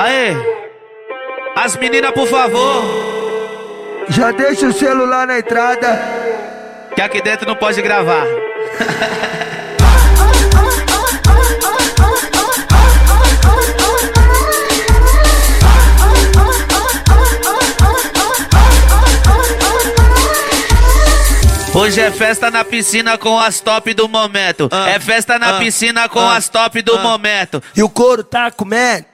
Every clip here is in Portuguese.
Aê! As meninas, por favor. Já deixa o celular na entrada. Que aqui dentro não pode gravar. Hoje é festa na piscina com as top do momento. É festa na piscina com as top do momento. E o couro tá comendo,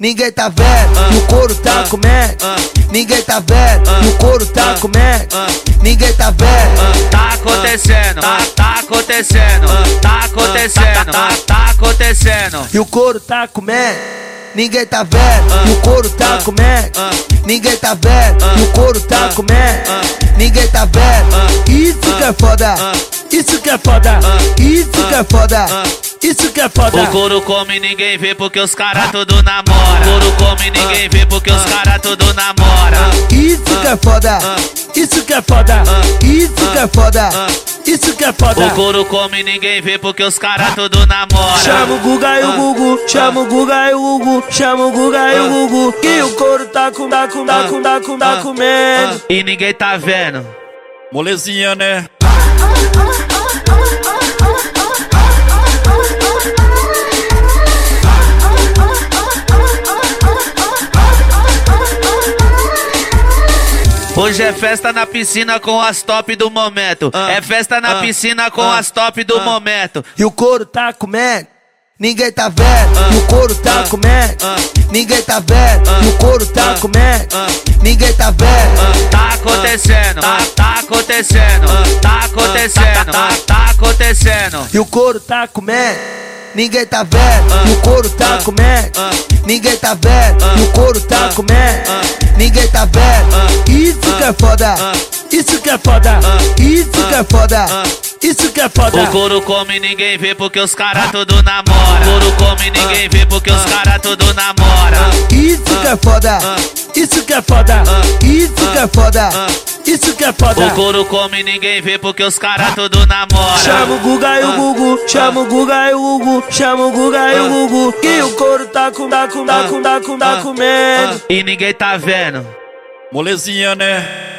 ninguém tá vendo. E o couro tá comendo, ninguém tá vendo. E o couro tá comendo, ninguém tá vendo. Tá acontecendo, tá, tá acontecendo, tá acontecendo, tá, tá acontecendo. E o couro tá comendo, ninguém tá vendo. E o couro tá comendo, ninguém tá vendo. E o couro tá comendo, ninguém tá vendo. Isso que é foda, isso que é foda, isso que é foda, isso que é foda. O couro come ninguém vê porque os cara tudo namora. O couro come ninguém vê porque os cara tudo namora. Isso que é foda, isso que é foda, isso que é foda, isso que é foda. O couro come ninguém vê porque os cara tudo namora. Chama o Guga e o Gugu, chama o Guga e o Gugu, chama o Guga e o Gugu. Que o couro tá com, tá com, tá com, tá com, tá comendo. E ninguém tá vendo. Molezinha, né? Hoje é festa na piscina com as top do momento. É festa na piscina com as top do momento. E o couro tá comendo, ninguém tá vendo. E o couro tá comendo, ninguém tá vendo. E o couro tá comendo, ninguém tá vendo. Tá acontecendo, tá, tá acontecendo, tá acontecendo, tá, tá acontecendo. E o couro tá comendo, ninguém tá vendo. E o couro tá comendo, ninguém tá vendo. E o couro tá comendo, ninguém tá vendo. Isso que é foda, isso que é foda, isso que é foda, isso que é foda. O couro come ninguém vê porque os cara tudo namora. O couro come ninguém vê porque os cara tudo namora. Isso que é foda, isso que é foda, isso que é foda, isso que é foda. O couro come ninguém vê porque os cara tudo namora. Chama o Guga e o Gugu, chama o Guga e o Gugu, chama o Guga e o Gugu. Que o couro tá com, tá com, tá com, tá com, tá comendo. E ninguém tá vendo. Molezinha, né?